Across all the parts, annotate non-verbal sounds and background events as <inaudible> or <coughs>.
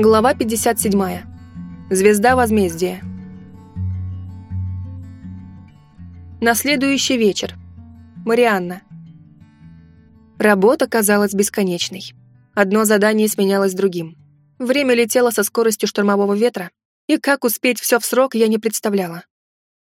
Глава 57. Звезда возмездия. На следующий вечер. Марианна. Работа казалась бесконечной. Одно задание сменялось другим. Время летело со скоростью штормового ветра, и как успеть все в срок я не представляла.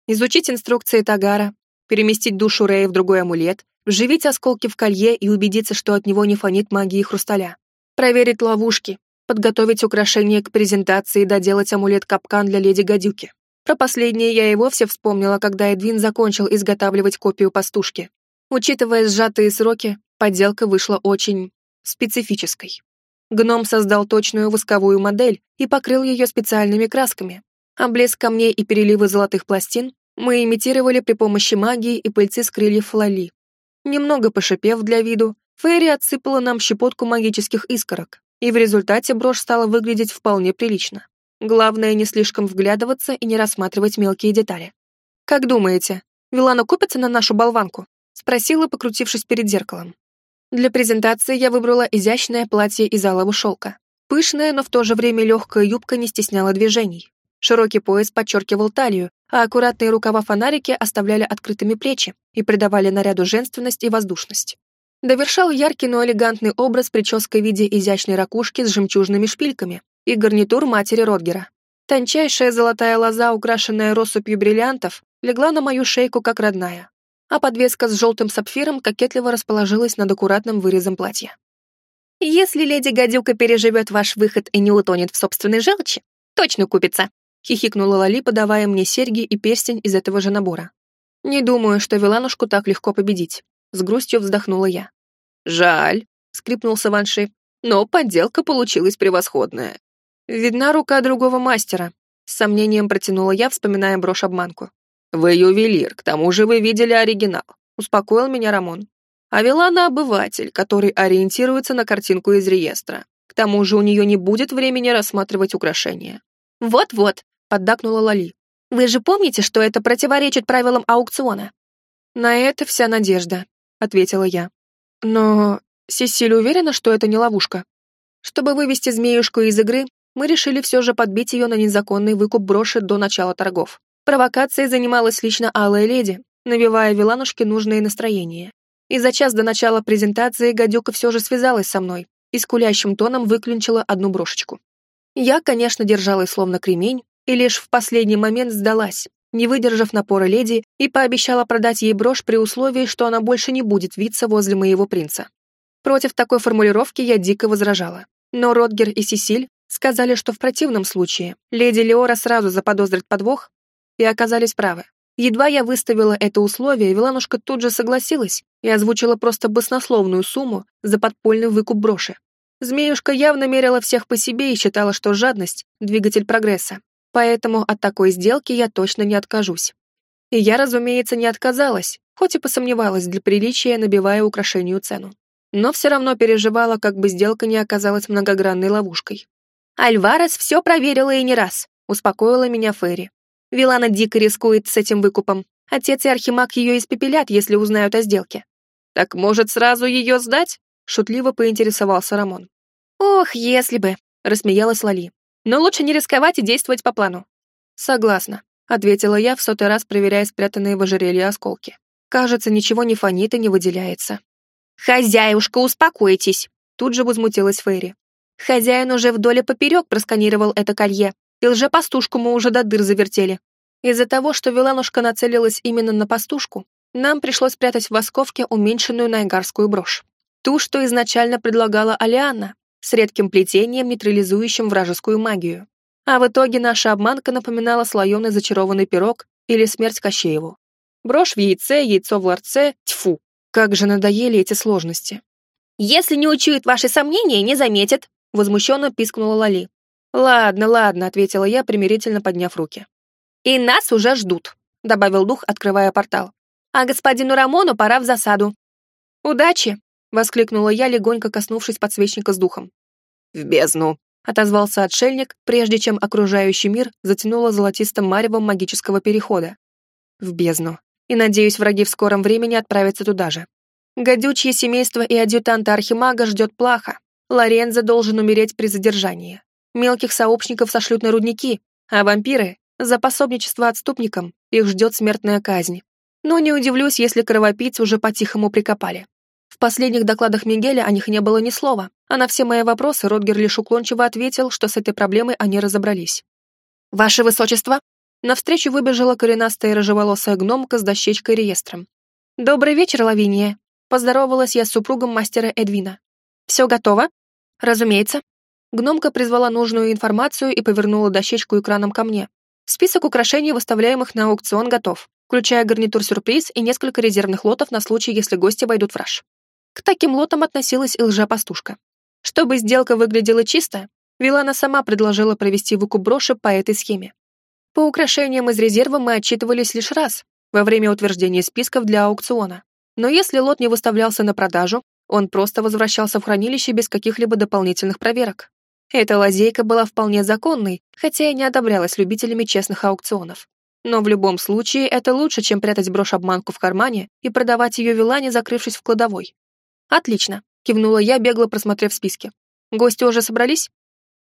Изучить инструкции Тагара, переместить душу Рэя в другой амулет, вживить осколки в колье и убедиться, что от него не фонит магии хрусталя, проверить ловушки, подготовить украшения к презентации и доделать амулет-капкан для леди Гадюки. Про последнее я и вовсе вспомнила, когда Эдвин закончил изготавливать копию пастушки. Учитывая сжатые сроки, подделка вышла очень специфической. Гном создал точную восковую модель и покрыл ее специальными красками. А блеск камней и переливы золотых пластин мы имитировали при помощи магии и пыльцы с крыльев Лали. Немного пошипев для виду, Фейри отсыпала нам щепотку магических искорок, и в результате брошь стала выглядеть вполне прилично. Главное, не слишком вглядываться и не рассматривать мелкие детали. «Как думаете, Вилана купится на нашу болванку?» — спросила, покрутившись перед зеркалом. Для презентации я выбрала изящное платье из алого шелка. Пышная, но в то же время легкая юбка не стесняла движений. Широкий пояс подчеркивал талию, а аккуратные рукава-фонарики оставляли открытыми плечи и придавали наряду женственность и воздушность. Довершал яркий, но элегантный образ прической в виде изящной ракушки с жемчужными шпильками и гарнитур матери Родгера. Тончайшая золотая лоза, украшенная россыпью бриллиантов, легла на мою шейку как родная, а подвеска с желтым сапфиром кокетливо расположилась над аккуратным вырезом платья. «Если леди Гадюка переживет ваш выход и не утонет в собственной желчи, точно купится», хихикнула Лали, подавая мне серьги и перстень из этого же набора. Не думаю, что Виланушку так легко победить. С грустью вздохнула я. «Жаль», — скрипнул Саванши, «но подделка получилась превосходная. Видна рука другого мастера», — с сомнением протянула я, вспоминая брошь-обманку. «Вы ювелир, к тому же вы видели оригинал», — успокоил меня Рамон. А Вилана — обыватель, который ориентируется на картинку из реестра. К тому же у нее не будет времени рассматривать украшения. «Вот-вот», — поддакнула Лали. «Вы же помните, что это противоречит правилам аукциона?» «На это вся надежда», — ответила я. «Но Сесиль уверена, что это не ловушка. Чтобы вывести змеюшку из игры, мы решили все же подбить ее на незаконный выкуп броши до начала торгов. Провокацией занималась лично Алая Леди, навевая Виланушке нужное настроение. И за час до начала презентации гадюка все же связалась со мной и скулящим тоном выклинчила одну брошечку. Я, конечно, держалась словно кремень, и лишь в последний момент сдалась, не выдержав напора леди, и пообещала продать ей брошь при условии, что она больше не будет виться возле моего принца. Против такой формулировки я дико возражала. Но Ротгер и Сесиль сказали, что в противном случае леди Леора сразу заподозрит подвох, и оказались правы. Едва я выставила это условие, Виланушка тут же согласилась и озвучила просто баснословную сумму за подпольный выкуп броши. Змеюшка явно мерила всех по себе и считала, что жадность — двигатель прогресса, Поэтому от такой сделки я точно не откажусь. И я, разумеется, не отказалась, хоть и посомневалась для приличия, набивая украшению цену. Но все равно переживала, как бы сделка не оказалась многогранной ловушкой. «Альварес все проверила и не раз», — успокоила меня Ферри. «Вилана дико рискует с этим выкупом. Отец и Архимаг ее испепелят, если узнают о сделке». «Так, может, сразу ее сдать?» — шутливо поинтересовался Рамон. «Ох, если бы», — рассмеялась Лали но лучше не рисковать и действовать по плану». «Согласна», — ответила я, в сотый раз проверяя спрятанные в ожерелье осколки. «Кажется, ничего не фонит и не выделяется». «Хозяюшка, успокойтесь!» Тут же возмутилась Фейри. «Хозяин уже вдоль и поперек просканировал это колье, и лжепастушку мы уже до дыр завертели. Из-за того, что Виланушка нацелилась именно на пастушку, нам пришлось спрятать в восковке уменьшенную найгарскую брошь. Ту, что изначально предлагала Алиана, с редким плетением, нейтрализующим вражескую магию. А в итоге наша обманка напоминала слоеный зачарованный пирог или смерть Кощееву. Брошь в яйце, яйцо в ларце, тьфу, как же надоели эти сложности. «Если не учует ваши сомнения, не заметит», — возмущенно пискнула Лали. «Ладно, ладно», — ответила я, примирительно подняв руки. «И нас уже ждут», — добавил дух, открывая портал. «А господину Рамону пора в засаду». «Удачи!» — воскликнула я, легонько коснувшись подсвечника с духом. «В бездну!» — отозвался отшельник, прежде чем окружающий мир затянуло золотистым маревом магического перехода. «В бездну. И, надеюсь, враги в скором времени отправятся туда же. Гадючье семейство и адъютанта Архимага ждет плаха. Лорензо должен умереть при задержании. Мелких сообщников сошлют на рудники, а вампиры — за пособничество отступникам их ждет смертная казнь. Но не удивлюсь, если кровопийц уже по-тихому прикопали. В последних докладах Мигеля о них не было ни слова, а на все мои вопросы Ротгер лишь уклончиво ответил, что с этой проблемой они разобрались. «Ваше Высочество!» Навстречу выбежала коренастая рыжеволосая гномка с дощечкой реестром. «Добрый вечер, Лавиния!» Поздоровалась я с супругом мастера Эдвина. «Все готово?» «Разумеется». Гномка призвала нужную информацию и повернула дощечку экраном ко мне. Список украшений, выставляемых на аукцион, готов, включая гарнитур-сюрприз и несколько резервных лотов на случай, если гости войдут в раж. К таким лотам относилась и лжа-пастушка. Чтобы сделка выглядела чисто, Вилана сама предложила провести выкуп броши по этой схеме. По украшениям из резерва мы отчитывались лишь раз, во время утверждения списков для аукциона. Но если лот не выставлялся на продажу, он просто возвращался в хранилище без каких-либо дополнительных проверок. Эта лазейка была вполне законной, хотя и не одобрялась любителями честных аукционов. Но в любом случае это лучше, чем прятать брошь-обманку в кармане и продавать ее Вилане, закрывшись в кладовой. «Отлично», — кивнула я, бегло просмотрев списки. «Гости уже собрались?»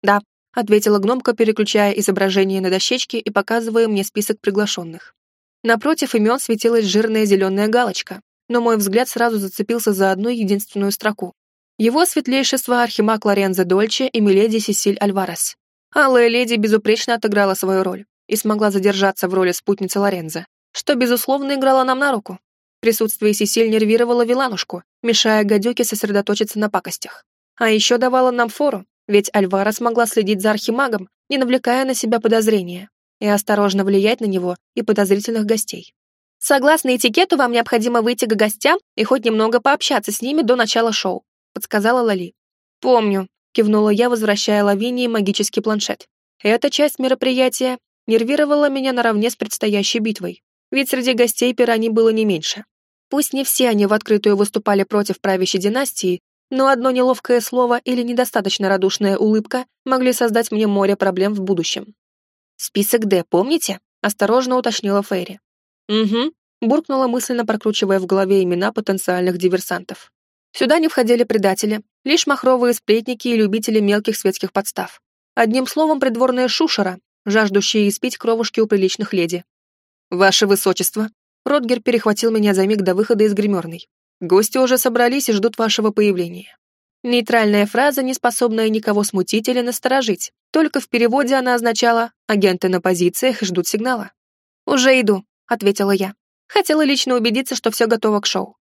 «Да», — ответила гномка, переключая изображение на дощечке и показывая мне список приглашенных. Напротив имен светилась жирная зеленая галочка, но мой взгляд сразу зацепился за одну единственную строку. Его светлейшество Архимаг Лорензо Дольче и Миледи Сесиль Альварес. Алая леди безупречно отыграла свою роль и смогла задержаться в роли спутницы Лорензо, что, безусловно, играло нам на руку. Присутствие Сесиль нервировало Виланушку, мешая гадюке сосредоточиться на пакостях. А еще давало нам фору, ведь Альвара смогла следить за Архимагом, не навлекая на себя подозрения, и осторожно влиять на него и подозрительных гостей. Согласно этикету, вам необходимо выйти к гостям и хоть немного пообщаться с ними до начала шоу подсказала Лали. «Помню», — кивнула я, возвращая Лавинии магический планшет. Эта часть мероприятия нервировала меня наравне с предстоящей битвой, ведь среди гостей пираний было не меньше. Пусть не все они в открытую выступали против правящей династии, но одно неловкое слово или недостаточно радушная улыбка могли создать мне море проблем в будущем. «Список Д, помните?» — осторожно уточнила Фейри. «Угу», — буркнула мысленно, прокручивая в голове имена потенциальных диверсантов. Сюда не входили предатели, лишь махровые сплетники и любители мелких светских подстав. Одним словом, придворная шушера, жаждущая испить кровушки у приличных леди. «Ваше высочество!» Ротгер перехватил меня за миг до выхода из гримерной. «Гости уже собрались и ждут вашего появления». Нейтральная фраза, не способная никого смутить или насторожить. Только в переводе она означала «агенты на позициях ждут сигнала». «Уже иду», — ответила я. Хотела лично убедиться, что все готово к шоу.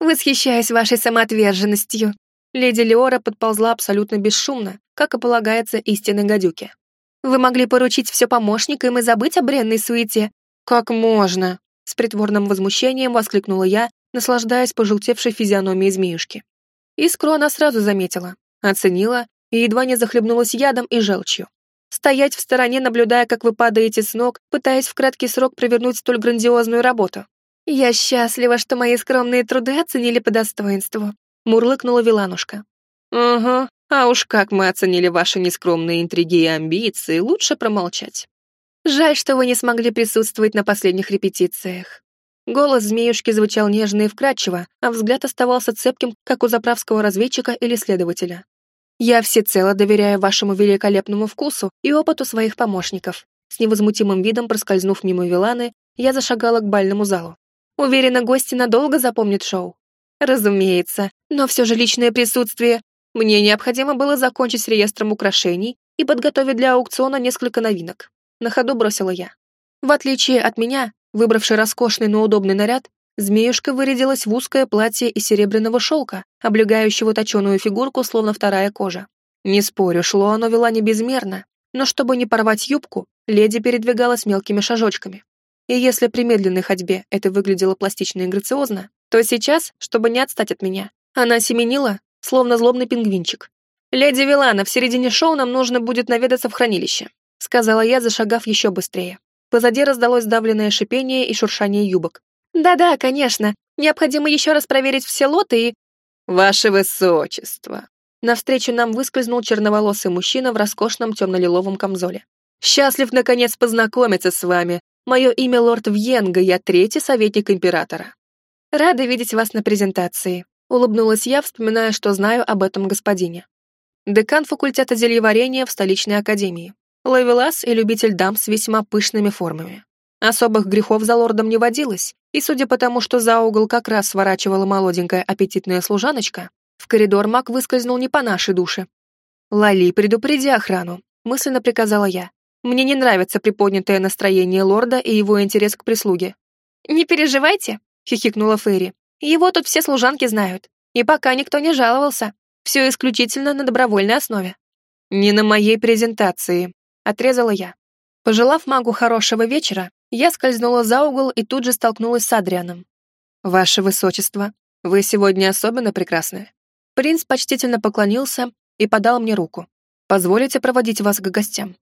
Восхищаюсь вашей самоотверженностью. Леди Леора подползла абсолютно бесшумно, как и полагается истинной гадюке. Вы могли поручить все помощникам и забыть о бренной суете. Как можно? С притворным возмущением воскликнула я, наслаждаясь пожелтевшей физиономией змеюшки. Искру она сразу заметила, оценила и едва не захлебнулась ядом и желчью. Стоять в стороне, наблюдая, как вы падаете с ног, пытаясь в краткий срок провернуть столь грандиозную работу. «Я счастлива, что мои скромные труды оценили по достоинству», — мурлыкнула Виланушка. «Ага, а уж как мы оценили ваши нескромные интриги и амбиции, лучше промолчать. Жаль, что вы не смогли присутствовать на последних репетициях». Голос змеюшки звучал нежно и вкрадчиво, а взгляд оставался цепким, как у заправского разведчика или следователя. «Я всецело доверяю вашему великолепному вкусу и опыту своих помощников». С невозмутимым видом проскользнув мимо Виланы, я зашагала к бальному залу. Уверена, гости надолго запомнят шоу. Разумеется, но все же личное присутствие. Мне необходимо было закончить с реестром украшений и подготовить для аукциона несколько новинок. На ходу бросила я. В отличие от меня, выбравший роскошный, но удобный наряд, змеюшка вырядилась в узкое платье из серебряного шелка, облегающего точеную фигурку, словно вторая кожа. Не спорю, шло оно вела не безмерно, но чтобы не порвать юбку, леди передвигалась мелкими шажочками. И если при медленной ходьбе это выглядело пластично и грациозно, то сейчас, чтобы не отстать от меня, она семенила, словно злобный пингвинчик. «Леди Вилана, в середине шоу нам нужно будет наведаться в хранилище», сказала я, зашагав еще быстрее. Позади раздалось сдавленное шипение и шуршание юбок. «Да-да, конечно. Необходимо еще раз проверить все лоты и...» «Ваше высочество!» Навстречу нам выскользнул черноволосый мужчина в роскошном темно-лиловом камзоле. «Счастлив, наконец, познакомиться с вами, Мое имя лорд Вьенга, я третий советник императора. Рада видеть вас на презентации», — улыбнулась я, вспоминая, что знаю об этом господине. декан факультета зельеварения в столичной академии, ловелас и любитель дам с весьма пышными формами. Особых грехов за лордом не водилось, и судя по тому, что за угол как раз сворачивала молоденькая аппетитная служаночка, в коридор маг выскользнул не по нашей душе. «Лали, предупреди охрану», — мысленно приказала я. «Мне не нравится приподнятое настроение лорда и его интерес к прислуге». «Не переживайте», — хихикнула Ферри. «Его тут все служанки знают, и пока никто не жаловался. Все исключительно на добровольной основе». «Не на моей презентации», — отрезала я. Пожелав магу хорошего вечера, я скользнула за угол и тут же столкнулась с Адрианом. «Ваше высочество, вы сегодня особенно прекрасны». Принц почтительно поклонился и подал мне руку. «Позволите проводить вас к гостям?»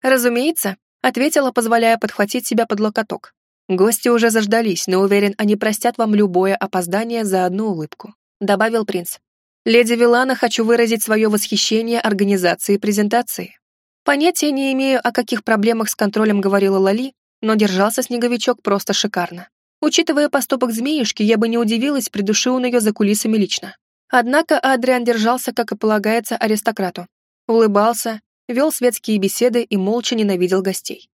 «Разумеется», — ответила, позволяя подхватить себя под локоток. «Гости уже заждались, но уверен, они простят вам любое опоздание за одну улыбку», — добавил принц. «Леди Вилана, хочу выразить свое восхищение организацией презентации. Понятия не имею, о каких проблемах с контролем говорила Лали, но держался снеговичок просто шикарно. Учитывая поступок змеюшки, я бы не удивилась, придуши он ее за кулисами лично. Однако Адриан держался, как и полагается, аристократу. Улыбался, вел светские беседы и молча ненавидел гостей.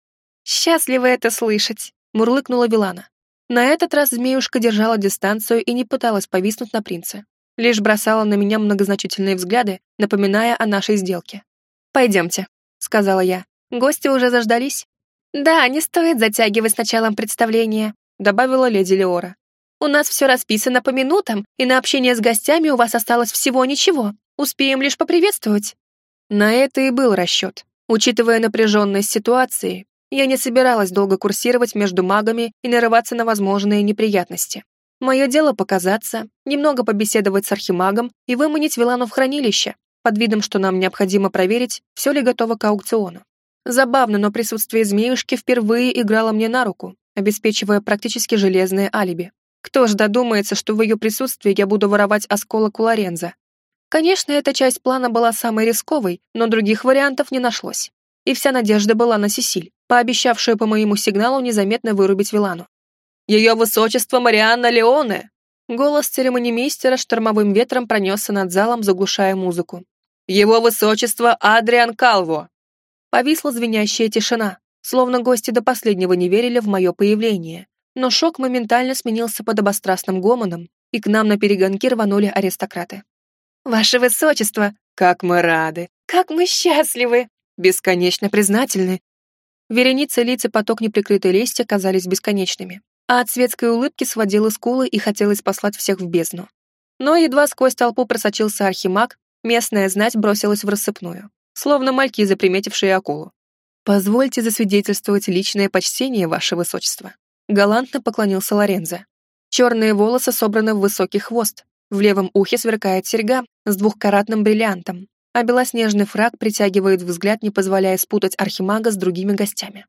«Счастливо это слышать», — мурлыкнула Вилана. На этот раз змеюшка держала дистанцию и не пыталась повиснуть на принце. Лишь бросала на меня многозначительные взгляды, напоминая о нашей сделке. «Пойдемте», сказала я. «Гости уже заждались?» «Да, не стоит затягивать с началом представления», добавила леди Леора. «У нас все расписано по минутам, и на общение с гостями у вас осталось всего ничего. Успеем лишь поприветствовать». На это и был расчет. Учитывая напряженность ситуации, я не собиралась долго курсировать между магами и нарываться на возможные неприятности. Мое дело показаться, немного побеседовать с архимагом и выманить Вилану в хранилище, под видом, что нам необходимо проверить, все ли готово к аукциону. Забавно, но присутствие змеюшки впервые играло мне на руку, обеспечивая практически железное алиби. Кто ж додумается, что в ее присутствии я буду воровать осколок у Лоренза? Конечно, эта часть плана была самой рисковой, но других вариантов не нашлось. И вся надежда была на Сесиль, пообещавшую по моему сигналу незаметно вырубить Вилану. «Ее высочество Марианна Леоне!» Голос церемонимейстера штормовым ветром пронесся над залом, заглушая музыку. Его высочество Адриан Калво!» Повисла звенящая тишина, словно гости до последнего не верили в мое появление. Но шок моментально сменился подобострастным гомоном, и к нам на перегонки рванули аристократы. «Ваше высочество! Как мы рады! Как мы счастливы! Бесконечно признательны!» Вереницы лиц и поток неприкрытой лести казались бесконечными, а от светской улыбки сводило скулы и хотелось послать всех в бездну. Но едва сквозь толпу просочился архимаг, Местная знать бросилась в рассыпную, словно мальки, заприметившие акулу. «Позвольте засвидетельствовать личное почтение, ваше высочество», галантно поклонился Лорензо. Черные волосы собраны в высокий хвост, в левом ухе сверкает серьга с двухкаратным бриллиантом, а белоснежный фраг притягивает взгляд, не позволяя спутать архимага с другими гостями.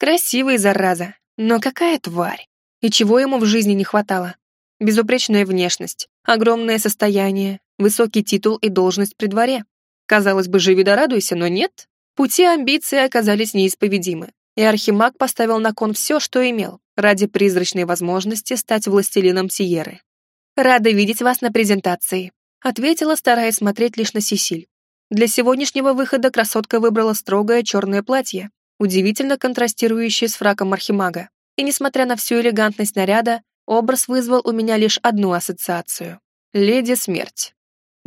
Красивый, зараза, но какая тварь! И чего ему в жизни не хватало? Безупречная внешность, огромное состояние, высокий титул и должность при дворе. Казалось бы, живи да радуйся, но нет. Пути амбиции оказались неисповедимы, и Архимаг поставил на кон все, что имел, ради призрачной возможности стать властелином Сиеры. «Рада видеть вас на презентации», — ответила, стараясь смотреть лишь на Сесиль. Для сегодняшнего выхода красотка выбрала строгое черное платье, удивительно контрастирующее с фраком Архимага. И несмотря на всю элегантность наряда, образ вызвал у меня лишь одну ассоциацию — Леди Смерть.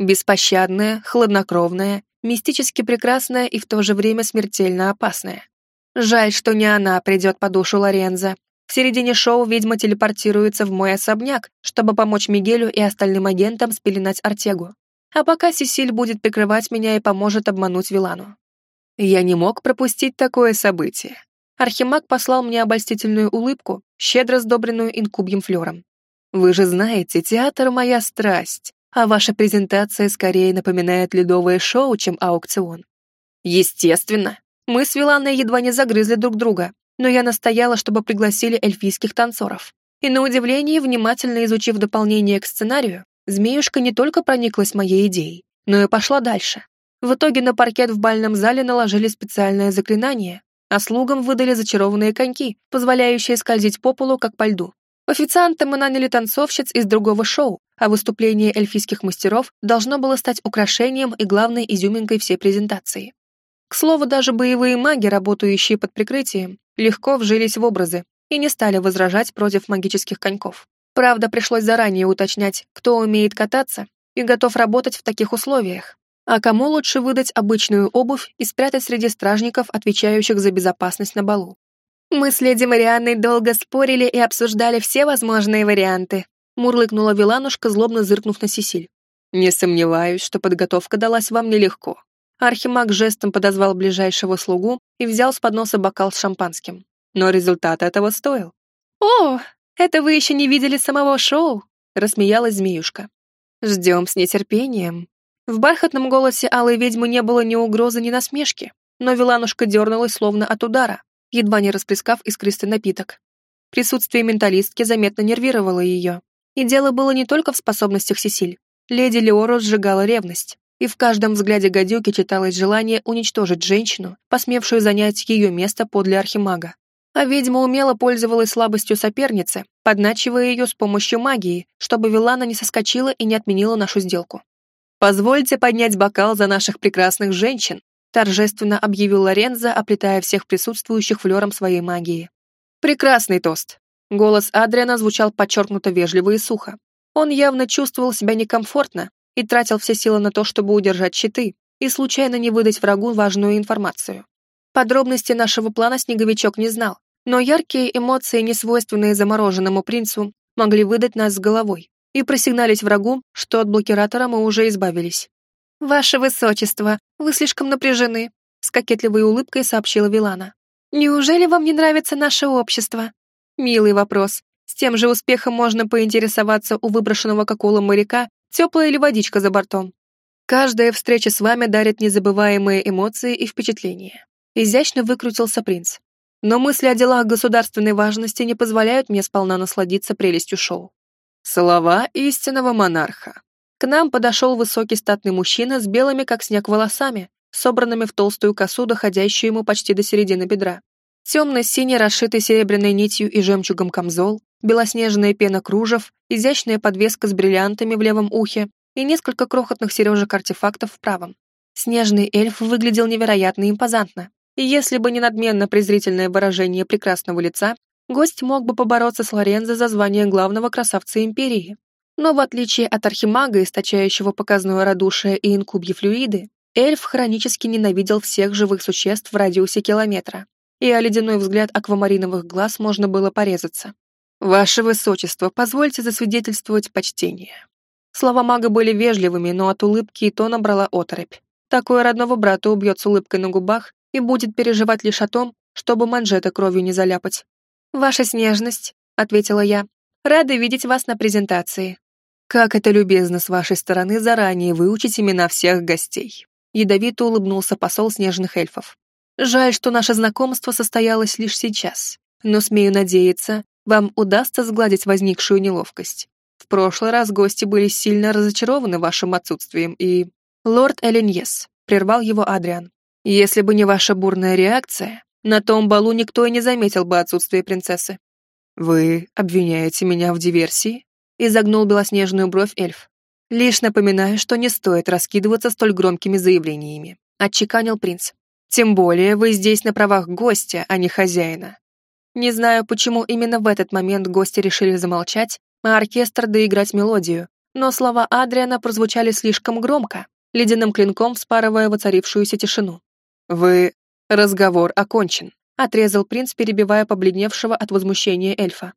Беспощадная, хладнокровная, мистически прекрасная и в то же время смертельно опасная. Жаль, что не она придет по душу Лоренза. В середине шоу ведьма телепортируется в мой особняк, чтобы помочь Мигелю и остальным агентам спеленать Артегу. А пока Сесиль будет прикрывать меня и поможет обмануть Вилану. Я не мог пропустить такое событие. Архимаг послал мне обольстительную улыбку, щедро сдобренную инкубьем флером. «Вы же знаете, театр — моя страсть, а ваша презентация скорее напоминает ледовое шоу, чем аукцион». Естественно. Мы с Виланной едва не загрызли друг друга, но я настояла, чтобы пригласили эльфийских танцоров. И на удивление, внимательно изучив дополнение к сценарию, змеюшка не только прониклась моей идеей, но и пошла дальше. В итоге на паркет в бальном зале наложили специальное заклинание, а слугам выдали зачарованные коньки, позволяющие скользить по полу, как по льду. Официанты мы наняли танцовщиц из другого шоу, а выступление эльфийских мастеров должно было стать украшением и главной изюминкой всей презентации. К слову, даже боевые маги, работающие под прикрытием, легко вжились в образы и не стали возражать против магических коньков. Правда, пришлось заранее уточнять, кто умеет кататься и готов работать в таких условиях, а кому лучше выдать обычную обувь и спрятать среди стражников, отвечающих за безопасность на балу. «Мы с леди Марианной долго спорили и обсуждали все возможные варианты», мурлыкнула Виланушка, злобно зыркнув на Сесиль. «Не сомневаюсь, что подготовка далась вам нелегко». Архимаг жестом подозвал ближайшего слугу и взял с подноса бокал с шампанским. Но результат этого стоил. «О, это вы еще не видели самого шоу?» рассмеялась змеюшка. «Ждем с нетерпением». В бархатном голосе алой ведьмы не было ни угрозы, ни насмешки, но Виланушка дернулась словно от удара, едва не расплескав искристый напиток. Присутствие менталистки заметно нервировало ее. И дело было не только в способностях Сесиль. Леди Леору сжигала ревность, и в каждом взгляде гадюки читалось желание уничтожить женщину, посмевшую занять ее место подле архимага. А ведьма умело пользовалась слабостью соперницы, подначивая ее с помощью магии, чтобы Вилана не соскочила и не отменила нашу сделку. «Позвольте поднять бокал за наших прекрасных женщин», торжественно объявил Лорензо, оплетая всех присутствующих флером своей магии. «Прекрасный тост!» Голос Адриана звучал подчеркнуто вежливо и сухо. Он явно чувствовал себя некомфортно и тратил все силы на то, чтобы удержать щиты и случайно не выдать врагу важную информацию. Подробности нашего плана Снеговичок не знал, но яркие эмоции, несвойственные замороженному принцу, могли выдать нас с головой и просигналить врагу, что от блокиратора мы уже избавились. «Ваше Высочество, вы слишком напряжены», с кокетливой улыбкой сообщила Вилана. «Неужели вам не нравится наше общество?» Милый вопрос. С тем же успехом можно поинтересоваться у выброшенного к акулам моряка, теплая ли водичка за бортом. Каждая встреча с вами дарит незабываемые эмоции и впечатления. Изящно выкрутился принц. Но мысли о делах государственной важности не позволяют мне сполна насладиться прелестью шоу. Слова истинного монарха. К нам подошел высокий статный мужчина с белыми, как снег, волосами, собранными в толстую косу, доходящую ему почти до середины бедра. Темно-синий, расшитый серебряной нитью и жемчугом камзол, белоснежная пена кружев, изящная подвеска с бриллиантами в левом ухе и несколько крохотных сережек-артефактов в правом. Снежный эльф выглядел невероятно импозантно, и если бы не надменно презрительное выражение прекрасного лица, гость мог бы побороться с Лорензо за звание главного красавца Империи. Но в отличие от архимага, источающего показное радушие и инкубьи флюиды, эльф хронически ненавидел всех живых существ в радиусе километра, и о ледяной взгляд аквамариновых глаз можно было порезаться. «Ваше Высочество, позвольте засвидетельствовать почтение». Слова мага были вежливыми, но от улыбки и тона брала оторопь. Такое родного брата убьет с улыбкой на губах и будет переживать лишь о том, чтобы манжеты кровью не заляпать. «Ваша снежность», — ответила я. «Рада видеть вас на презентации. «Как это любезно с вашей стороны заранее выучить имена всех гостей!» Ядовито улыбнулся посол снежных эльфов. «Жаль, что наше знакомство состоялось лишь сейчас, но, смею надеяться, вам удастся сгладить возникшую неловкость. В прошлый раз гости были сильно разочарованы вашим отсутствием и...» «Лорд Эленьес», — прервал его Адриан. «Если бы не ваша бурная реакция, на том балу никто и не заметил бы отсутствие принцессы». «Вы обвиняете меня в диверсии?» изогнул белоснежную бровь эльф. «Лишь напоминаю, что не стоит раскидываться столь громкими заявлениями», — отчеканил принц. «Тем более вы здесь на правах гостя, а не хозяина». Не знаю, почему именно в этот момент гости решили замолчать, а оркестр доиграть мелодию, но слова Адриана прозвучали слишком громко, ледяным клинком вспарывая воцарившуюся тишину. «Вы... разговор окончен», — отрезал принц, перебивая побледневшего от возмущения эльфа.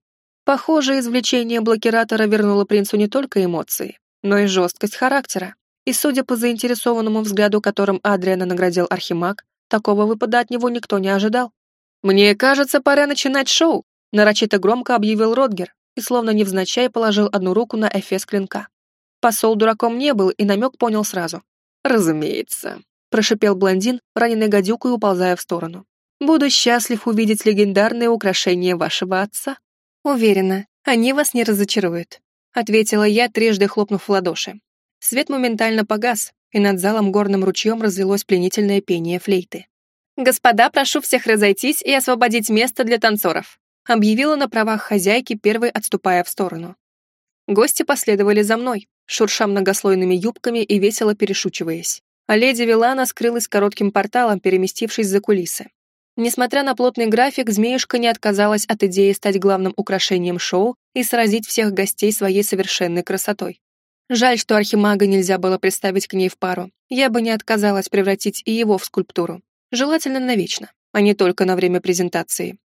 Похоже, извлечение блокиратора вернуло принцу не только эмоции, но и жесткость характера. И судя по заинтересованному взгляду, которым Адриана наградил Архимаг, такого выпада от него никто не ожидал. «Мне кажется, пора начинать шоу», — нарочито громко объявил Родгер и словно невзначай положил одну руку на эфес клинка. Посол дураком не был и намек понял сразу. «Разумеется», — прошипел блондин, раненый гадюкой уползая в сторону. «Буду счастлив увидеть легендарные украшения вашего отца». «Уверена, они вас не разочаруют», — ответила я, трижды хлопнув в ладоши. Свет моментально погас, и над залом горным ручьем разлилось пленительное пение флейты. «Господа, прошу всех разойтись и освободить место для танцоров», объявила на правах хозяйки, первой отступая в сторону. Гости последовали за мной, шурша многослойными юбками и весело перешучиваясь. А леди Вилана скрылась коротким порталом, переместившись за кулисы. Несмотря на плотный график, змеюшка не отказалась от идеи стать главным украшением шоу и сразить всех гостей своей совершенной красотой. Жаль, что архимага нельзя было представить к ней в пару. Я бы не отказалась превратить и его в скульптуру. Желательно навечно, а не только на время презентации.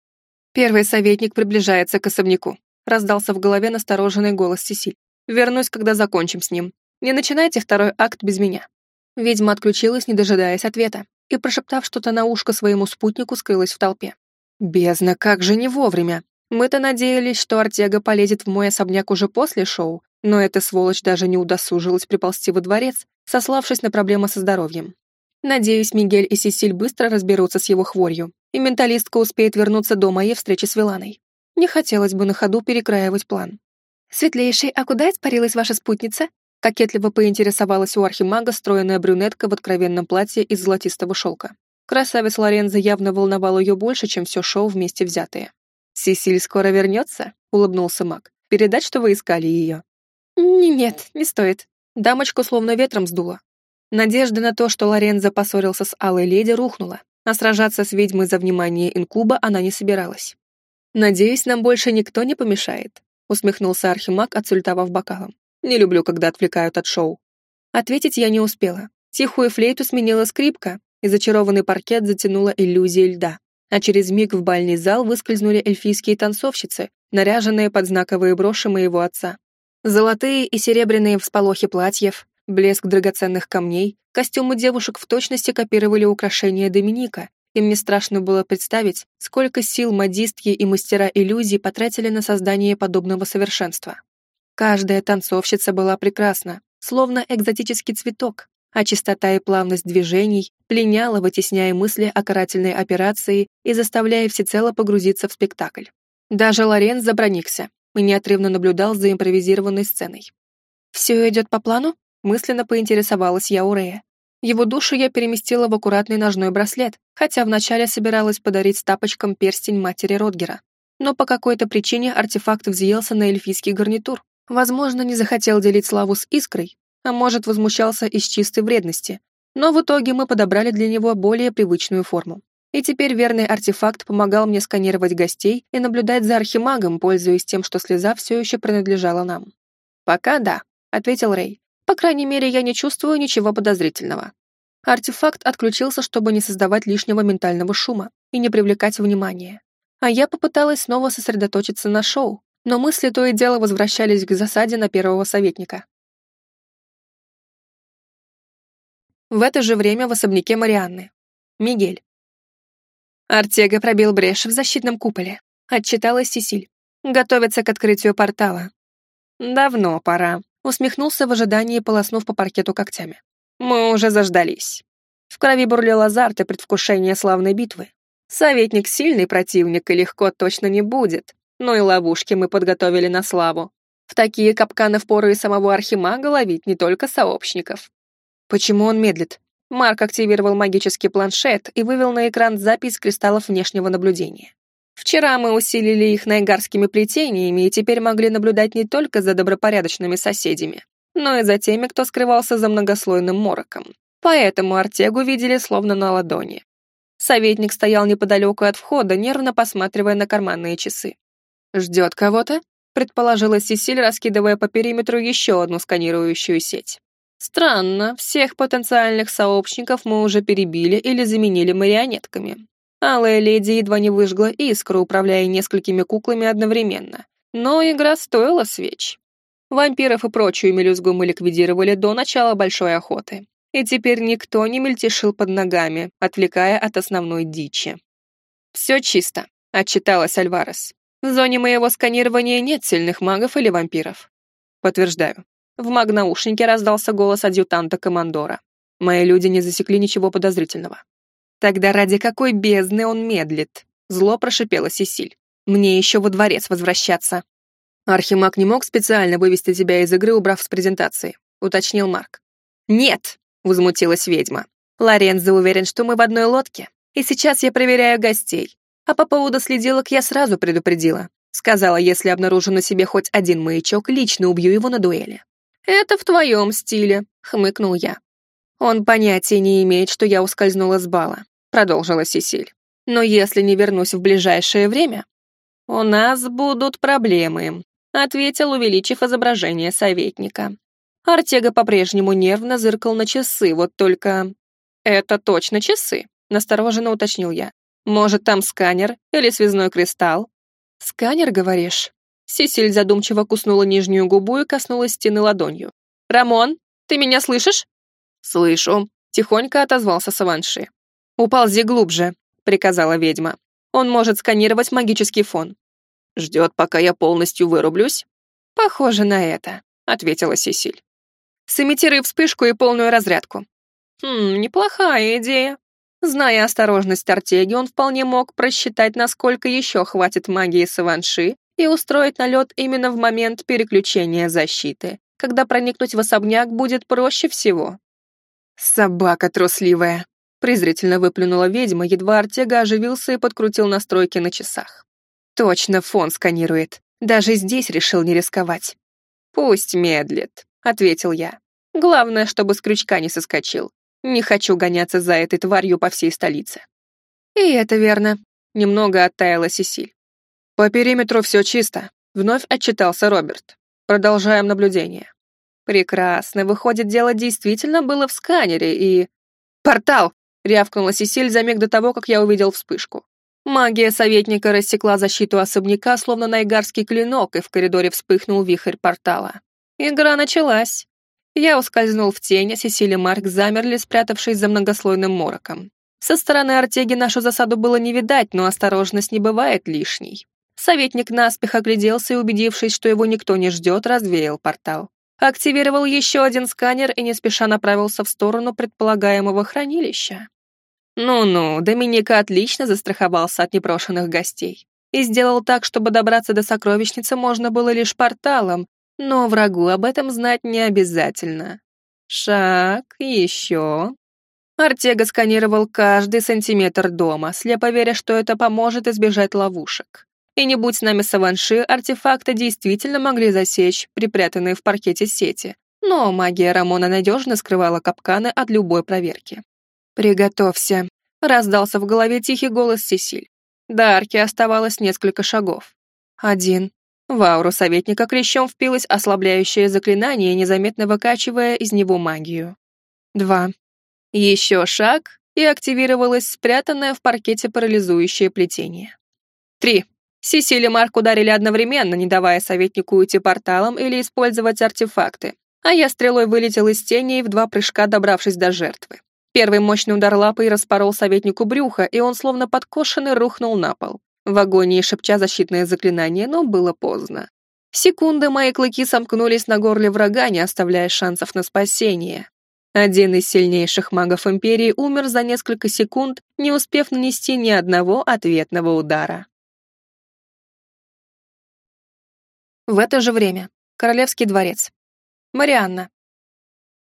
Первый советник приближается к особняку. Раздался в голове настороженный голос Сесиль. Вернусь, когда закончим с ним. Не начинайте второй акт без меня. Ведьма отключилась, не дожидаясь ответа, и, прошептав что-то на ушко своему спутнику, скрылась в толпе. Бездна, как же не вовремя. Мы-то надеялись, что Артега полезет в мой особняк уже после шоу, но эта сволочь даже не удосужилась приползти во дворец, сославшись на проблемы со здоровьем. Надеюсь, Мигель и Сесиль быстро разберутся с его хворью, и менталистка успеет вернуться до моей встречи с Виланой. Не хотелось бы на ходу перекраивать план. «Светлейший, а куда испарилась ваша спутница?» Кокетливо поинтересовалась у архимага стройная брюнетка в откровенном платье из золотистого шелка. Красавец Лорензо явно волновал ее больше, чем все шоу вместе взятые. «Сесиль скоро вернется?» — улыбнулся маг. «Передать, что вы искали ее?» «Нет, не стоит». Дамочку словно ветром сдуло. Надежда на то, что Лорензо поссорился с Алой Леди, рухнула, а сражаться с ведьмой за внимание инкуба она не собиралась. «Надеюсь, нам больше никто не помешает», усмехнулся Архимаг, отсультовав бокалом. «Не люблю, когда отвлекают от шоу». Ответить я не успела. Тихую флейту сменила скрипка, и зачарованный паркет затянула иллюзия льда. А через миг в бальный зал выскользнули эльфийские танцовщицы, наряженные под знаковые броши моего отца. Золотые и серебряные всполохи платьев, блеск драгоценных камней, костюмы девушек в точности копировали украшения Доминика, и мне страшно было представить, сколько сил модистки и мастера иллюзий потратили на создание подобного совершенства. Каждая танцовщица была прекрасна, словно экзотический цветок, а чистота и плавность движений пленяла, вытесняя мысли о карательной операции и заставляя всецело погрузиться в спектакль. Даже Лорен заброникся, и неотрывно наблюдал за импровизированной сценой. «Все идет по плану?» — мысленно поинтересовалась я у Рея. Его душу я переместила в аккуратный ножной браслет, хотя вначале собиралась подарить тапочкам перстень матери Ротгера. Но по какой-то причине артефакт взъелся на эльфийский гарнитур. Возможно, не захотел делить славу с Искрой, а может, возмущался из чистой вредности. Но в итоге мы подобрали для него более привычную форму и теперь верный артефакт помогал мне сканировать гостей и наблюдать за архимагом, пользуясь тем, что слеза все еще принадлежала нам. «Пока да», — ответил Рэй. «По крайней мере, я не чувствую ничего подозрительного». Артефакт отключился, чтобы не создавать лишнего ментального шума и не привлекать внимания. А я попыталась снова сосредоточиться на шоу, но мысли то и дело возвращались к засаде на первого советника. В это же время в особняке Марианны. Мигель. Артега пробил брешь в защитном куполе. Отчиталась Сесиль. Готовится к открытию портала. Давно пора. Усмехнулся в ожидании, полоснув по паркету когтями. Мы уже заждались. В крови бурлил азарт и предвкушение славной битвы. Советник сильный противник и легко точно не будет, но и ловушки мы подготовили на славу. В такие капканы впору и самого архимага ловить не только сообщников. Почему он медлит? Марк активировал магический планшет и вывел на экран запись кристаллов внешнего наблюдения. Вчера мы усилили их найгарскими плетениями и теперь могли наблюдать не только за добропорядочными соседями, но и за теми, кто скрывался за многослойным мороком. Поэтому Артегу видели словно на ладони. Советник стоял неподалеку от входа, нервно посматривая на карманные часы. «Ждет кого-то?» — предположила Сесиль, раскидывая по периметру еще одну сканирующую сеть. Странно, всех потенциальных сообщников мы уже перебили или заменили марионетками. Алая леди едва не выжгла искру, управляя несколькими куклами одновременно. Но игра стоила свеч. Вампиров и прочую мелюзгу мы ликвидировали до начала большой охоты. И теперь никто не мельтешил под ногами, отвлекая от основной дичи. «Все чисто», — отчиталась Альварес. «В зоне моего сканирования нет сильных магов или вампиров». «Подтверждаю», в магнаушнике раздался голос адъютанта командора. Мои люди не засекли ничего подозрительного. Тогда ради какой бездны он медлит? Зло прошипела Сесиль. Мне еще во дворец возвращаться. Архимаг не мог специально вывести тебя из игры, убрав с презентации, уточнил Марк. Нет, возмутилась ведьма. Лорензо уверен, что мы в одной лодке, и сейчас я проверяю гостей. А по поводу следилок я сразу предупредила. Сказала, если обнаружу на себе хоть один маячок, лично убью его на дуэли. «Это в твоем стиле», — хмыкнул я. «Он понятия не имеет, что я ускользнула с бала», — продолжила Сесиль. «Но если не вернусь в ближайшее время, у нас будут проблемы», — ответил, увеличив изображение советника. Артега по-прежнему нервно зыркал на часы, вот только... «Это точно часы», — настороженно уточнил я. «Может, там сканер или связной кристалл?» «Сканер, говоришь?» Сесиль задумчиво куснула нижнюю губу и коснулась стены ладонью. «Рамон, ты меня слышишь?» «Слышу», — тихонько отозвался Саванши. «Уползи глубже», — приказала ведьма. «Он может сканировать магический фон». «Ждет, пока я полностью вырублюсь?» «Похоже на это», — ответила Сесиль. «Сымитируй вспышку и полную разрядку». «Хм, неплохая идея». Зная осторожность Артеги, он вполне мог просчитать, насколько еще хватит магии Саванши и устроить налет именно в момент переключения защиты, когда проникнуть в особняк будет проще всего. «Собака трусливая!» — презрительно выплюнула ведьма, едва Артега оживился и подкрутил настройки на часах. «Точно фон сканирует. Даже здесь решил не рисковать». «Пусть медлит», — ответил я. «Главное, чтобы с крючка не соскочил. Не хочу гоняться за этой тварью по всей столице». «И это верно», — немного оттаяла Сесиль. «По периметру все чисто», — вновь отчитался Роберт. «Продолжаем наблюдение». «Прекрасно. Выходит, дело действительно было в сканере и...» «Портал!» — рявкнула Сесиль за миг до того, как я увидел вспышку. Магия советника рассекла защиту особняка, словно найгарский клинок, и в коридоре вспыхнул вихрь портала. Игра началась. Я ускользнул в тень, а Сесиль и Марк замерли, спрятавшись за многослойным мороком. Со стороны Артеги нашу засаду было не видать, но осторожность не бывает лишней. Советник наспех огляделся и, убедившись, что его никто не ждет, развеял портал. Активировал еще один сканер и не спеша направился в сторону предполагаемого хранилища. Ну-ну, Доминика отлично застраховался от непрошенных гостей и сделал так, чтобы добраться до сокровищницы можно было лишь порталом, но врагу об этом знать не обязательно. Шаг, еще. Артега сканировал каждый сантиметр дома, слепо веря, что это поможет избежать ловушек. И не будь с нами саванши, артефакты действительно могли засечь припрятанные в паркете сети. Но магия Рамона надежно скрывала капканы от любой проверки. «Приготовься», — раздался в голове тихий голос Сесиль. До арки оставалось несколько шагов. Один. В ауру советника клещом впилось ослабляющее заклинание, незаметно выкачивая из него магию. Два. Еще шаг, и активировалось спрятанное в паркете парализующее плетение. Три. Сисиль и Марк ударили одновременно, не давая советнику уйти порталом или использовать артефакты, а я стрелой вылетел из тени и в два прыжка добравшись до жертвы. Первый мощный удар лапой распорол советнику брюха, и он словно подкошенный рухнул на пол, в агонии шепча защитное заклинание, но было поздно. Секунды мои клыки сомкнулись на горле врага, не оставляя шансов на спасение. Один из сильнейших магов Империи умер за несколько секунд, не успев нанести ни одного ответного удара. В это же время. Королевский дворец. Марианна.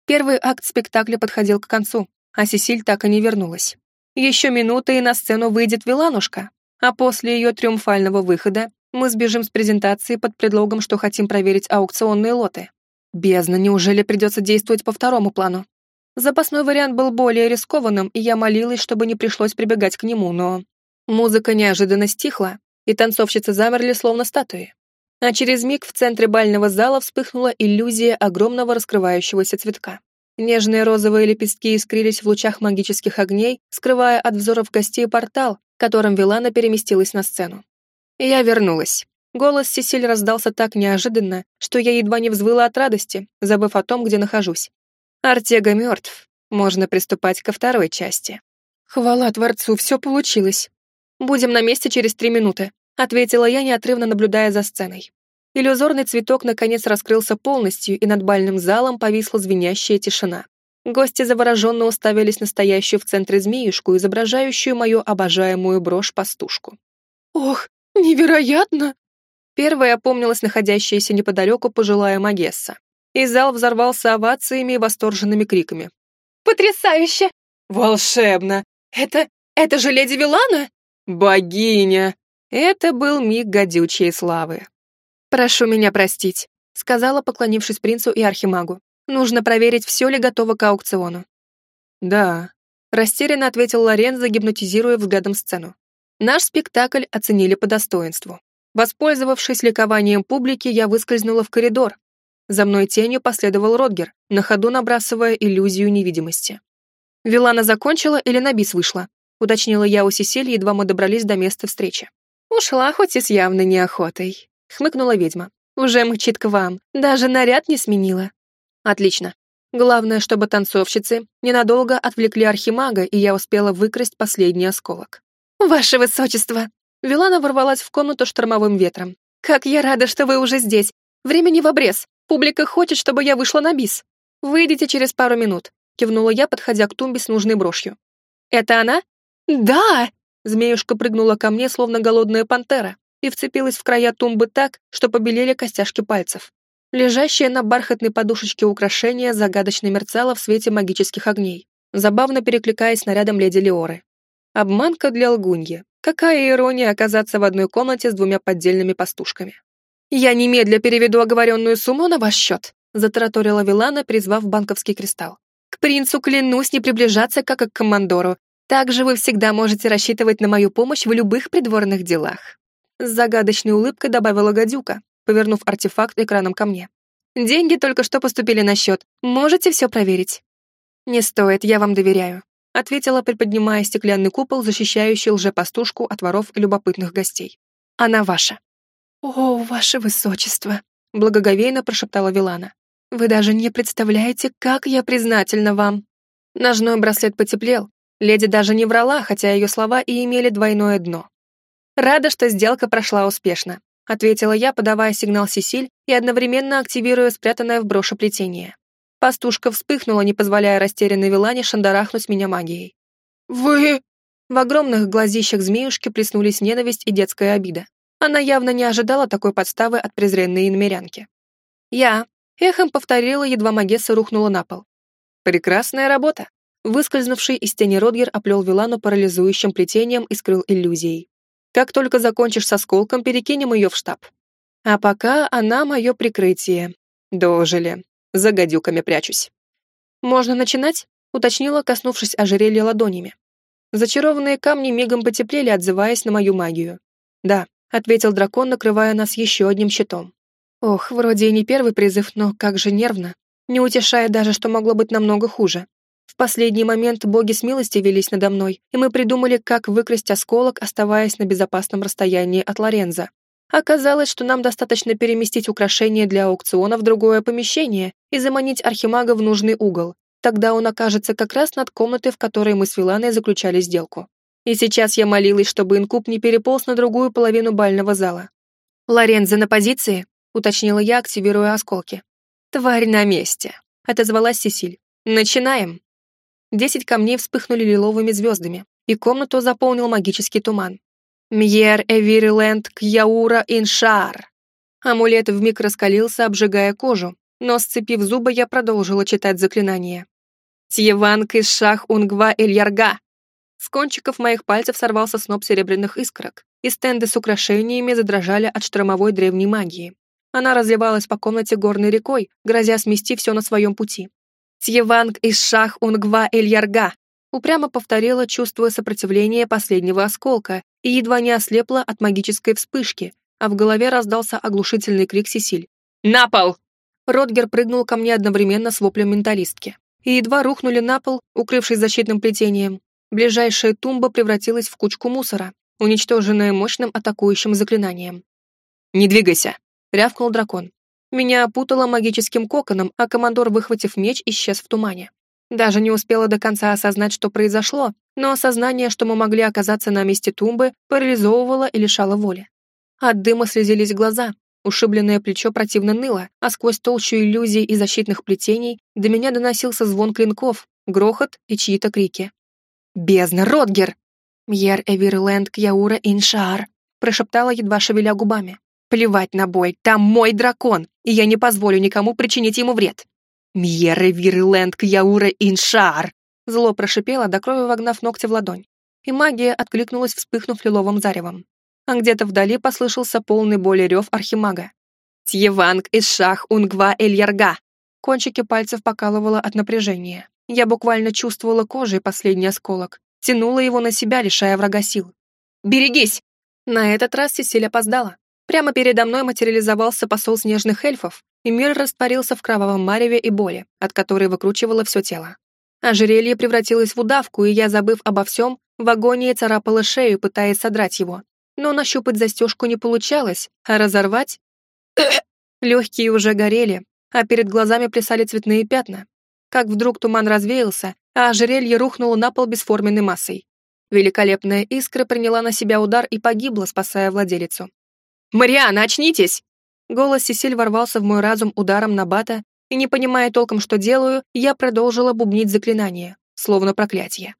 Первый акт спектакля подходил к концу, а Сесиль так и не вернулась. Еще минута, и на сцену выйдет Виланушка, а после ее триумфального выхода мы сбежим с презентации под предлогом, что хотим проверить аукционные лоты. Бездна, неужели придется действовать по второму плану? Запасной вариант был более рискованным, и я молилась, чтобы не пришлось прибегать к нему, но... Музыка неожиданно стихла, и танцовщицы замерли, словно статуи а через миг в центре бального зала вспыхнула иллюзия огромного раскрывающегося цветка. Нежные розовые лепестки искрились в лучах магических огней, скрывая от взоров гостей портал, которым Вилана переместилась на сцену. я вернулась. Голос Сесиль раздался так неожиданно, что я едва не взвыла от радости, забыв о том, где нахожусь. Артега мертв. Можно приступать ко второй части. Хвала Творцу, все получилось. Будем на месте через три минуты ответила я, неотрывно наблюдая за сценой. Иллюзорный цветок наконец раскрылся полностью, и над бальным залом повисла звенящая тишина. Гости завороженно уставились на стоящую в центре змеюшку, изображающую мою обожаемую брошь-пастушку. «Ох, невероятно!» Первая опомнилась находящаяся неподалеку пожилая Магесса. И зал взорвался овациями и восторженными криками. «Потрясающе! Волшебно! Это... это же леди Вилана?» «Богиня!» Это был миг гадючей славы. «Прошу меня простить», — сказала, поклонившись принцу и архимагу. «Нужно проверить, все ли готово к аукциону». «Да», — растерянно ответил Лорензо, гипнотизируя взглядом сцену. Наш спектакль оценили по достоинству. Воспользовавшись ликованием публики, я выскользнула в коридор. За мной тенью последовал Родгер, на ходу набрасывая иллюзию невидимости. «Вилана закончила или на бис вышла?» — уточнила я у Сесиль, едва мы добрались до места встречи. «Ушла, хоть и с явной неохотой», — хмыкнула ведьма. «Уже мчит к вам, даже наряд не сменила». «Отлично. Главное, чтобы танцовщицы ненадолго отвлекли архимага, и я успела выкрасть последний осколок». «Ваше высочество!» Вилана ворвалась в комнату штормовым ветром. «Как я рада, что вы уже здесь! Времени в обрез! Публика хочет, чтобы я вышла на бис! Выйдите через пару минут!» Кивнула я, подходя к тумбе с нужной брошью. «Это она?» «Да!» Змеюшка прыгнула ко мне, словно голодная пантера, и вцепилась в края тумбы так, что побелели костяшки пальцев. Лежащее на бархатной подушечке украшение загадочно мерцало в свете магических огней, забавно перекликаясь нарядом леди Леоры. Обманка для лгуньи. Какая ирония оказаться в одной комнате с двумя поддельными пастушками. «Я немедля переведу оговоренную сумму на ваш счет», затараторила Вилана, призвав банковский кристалл. «К принцу клянусь не приближаться, как и к командору. Также вы всегда можете рассчитывать на мою помощь в любых придворных делах». С загадочной улыбкой добавила гадюка, повернув артефакт экраном ко мне. «Деньги только что поступили на счет. Можете все проверить». «Не стоит, я вам доверяю ответила, приподнимая стеклянный купол, защищающий лжепастушку от воров и любопытных гостей. «Она ваша». «О, ваше высочество!» — благоговейно прошептала Вилана. «Вы даже не представляете, как я признательна вам!» Ножной браслет потеплел. Леди даже не врала, хотя ее слова и имели двойное дно. «Рада, что сделка прошла успешно», — ответила я, подавая сигнал Сесиль и одновременно активируя спрятанное в броши плетение. Пастушка вспыхнула, не позволяя растерянной Вилане шандарахнуть меня магией. «Вы...» В огромных глазищах змеюшки плеснулись ненависть и детская обида. Она явно не ожидала такой подставы от презренной иномерянки. «Я...» Эхом повторила, едва Магесса рухнула на пол. «Прекрасная работа!» Выскользнувший из тени Родгер оплел Вилану парализующим плетением и скрыл иллюзией. «Как только закончишь с осколком, перекинем ее в штаб. А пока она мое прикрытие. Дожили. За гадюками прячусь. «Можно начинать?» — уточнила, коснувшись ожерелья ладонями. Зачарованные камни мигом потеплели, отзываясь на мою магию. «Да», — ответил дракон, накрывая нас еще одним щитом. Ох, вроде и не первый призыв, но как же нервно. Не утешая даже, что могло быть намного хуже. В последний момент боги с милости велись надо мной, и мы придумали, как выкрасть осколок, оставаясь на безопасном расстоянии от Лоренза. Оказалось, что нам достаточно переместить украшение для аукциона в другое помещение и заманить архимага в нужный угол. Тогда он окажется как раз над комнатой, в которой мы с Виланой заключали сделку. И сейчас я молилась, чтобы инкуб не переполз на другую половину бального зала. «Лорензо на позиции?» — уточнила я, активируя осколки. «Тварь на месте», — отозвалась Сесиль. «Начинаем». Десять камней вспыхнули лиловыми звездами, и комнату заполнил магический туман. Мьер Эвириленд Кьяура Иншар. Амулет вмиг раскалился, обжигая кожу, но, сцепив зубы, я продолжила читать заклинание. Тьеванг из Шах Унгва Эльярга. С кончиков моих пальцев сорвался сноп серебряных искорок, и стенды с украшениями задрожали от штормовой древней магии. Она разливалась по комнате горной рекой, грозя смести все на своем пути. Тьеванг из Шах Унгва Эльярга. Упрямо повторила, чувствуя сопротивление последнего осколка, и едва не ослепла от магической вспышки, а в голове раздался оглушительный крик Сесиль. «На пол!» Ротгер прыгнул ко мне одновременно с воплем менталистки. И едва рухнули на пол, укрывшись защитным плетением. Ближайшая тумба превратилась в кучку мусора, уничтоженная мощным атакующим заклинанием. «Не двигайся!» — рявкнул дракон. Меня опутало магическим коконом, а командор, выхватив меч, исчез в тумане. Даже не успела до конца осознать, что произошло, но осознание, что мы могли оказаться на месте тумбы, парализовывало и лишало воли. От дыма слезились глаза, ушибленное плечо противно ныло, а сквозь толщу иллюзий и защитных плетений до меня доносился звон клинков, грохот и чьи-то крики. «Бездна, Ротгер!» «Мьер Эвирленд Кьяура Иншар», прошептала, едва шевеля губами. «Плевать на бой, там мой дракон, и я не позволю никому причинить ему вред. «Мьеры Вирленд Кьяура Иншар!» Зло прошипело, до крови вогнав ногти в ладонь. И магия откликнулась, вспыхнув лиловым заревом. а где-то вдали послышался полный боли рев архимага. «Тьеванг из шах унгва эльярга!» Кончики пальцев покалывало от напряжения. Я буквально чувствовала кожей последний осколок, тянула его на себя, лишая врага сил. «Берегись!» На этот раз Сесиль опоздала. Прямо передо мной материализовался посол снежных эльфов, и мир растворился в кровавом мареве и боли, от которой выкручивало все тело. Ожерелье превратилось в удавку, и я, забыв обо всем, в агонии царапала шею, пытаясь содрать его. Но нащупать застежку не получалось, а разорвать... <coughs> Легкие уже горели, а перед глазами плясали цветные пятна. Как вдруг туман развеялся, а ожерелье рухнуло на пол бесформенной массой. Великолепная искра приняла на себя удар и погибла, спасая владелицу. «Мариана, очнитесь!» Голос Сесиль ворвался в мой разум ударом на бата, и, не понимая толком, что делаю, я продолжила бубнить заклинание, словно проклятие.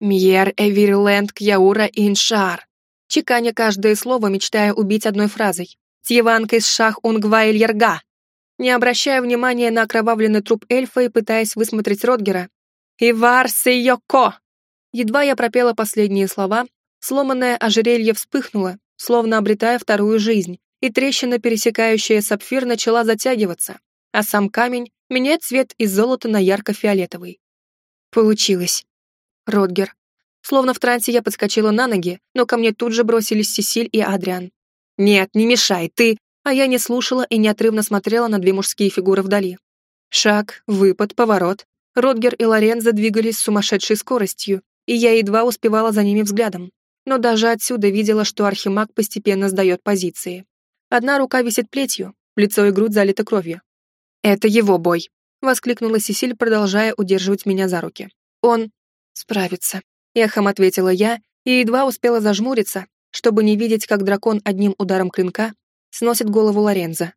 «Мьер Эвирленд Кьяура Иншар», чеканя каждое слово, мечтая убить одной фразой. «Тьеванка из шах Унгвайль Ярга», не обращая внимания на окровавленный труп эльфа и пытаясь высмотреть Родгера. «Ивар Сейоко!» Едва я пропела последние слова, сломанное ожерелье вспыхнуло, словно обретая вторую жизнь, и трещина, пересекающая сапфир, начала затягиваться, а сам камень менять цвет из золота на ярко-фиолетовый. Получилось. Родгер. Словно в трансе я подскочила на ноги, но ко мне тут же бросились Сесиль и Адриан. «Нет, не мешай, ты...» А я не слушала и неотрывно смотрела на две мужские фигуры вдали. Шаг, выпад, поворот. Родгер и Лорен задвигались с сумасшедшей скоростью, и я едва успевала за ними взглядом. Но даже отсюда видела, что архимаг постепенно сдает позиции. Одна рука висит плетью, лицо и грудь залиты кровью. «Это его бой», — воскликнула Сесиль, продолжая удерживать меня за руки. «Он справится», — эхом ответила я и едва успела зажмуриться, чтобы не видеть, как дракон одним ударом клинка сносит голову Лоренза.